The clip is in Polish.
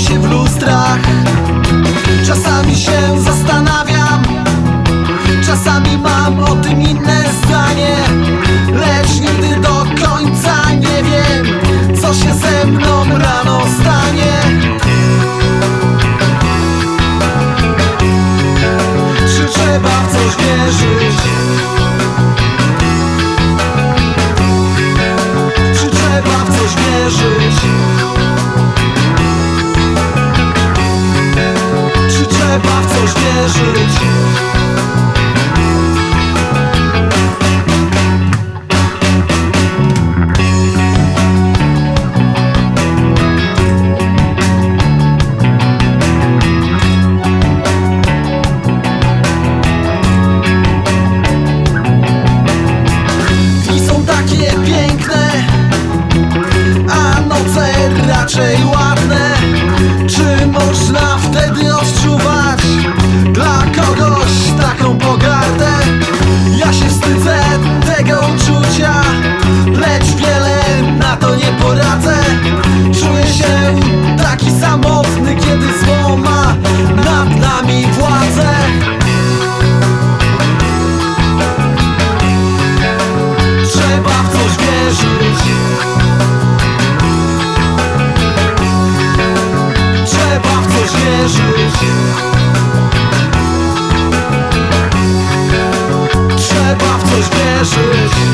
się w lustrach Czasami się zastanawiam Czasami mam o tym inne zdanie Lecz nigdy do końca nie wiem Co się ze mną rano stanie Czy trzeba w coś wierzyć? Czy trzeba w coś wierzyć? pressure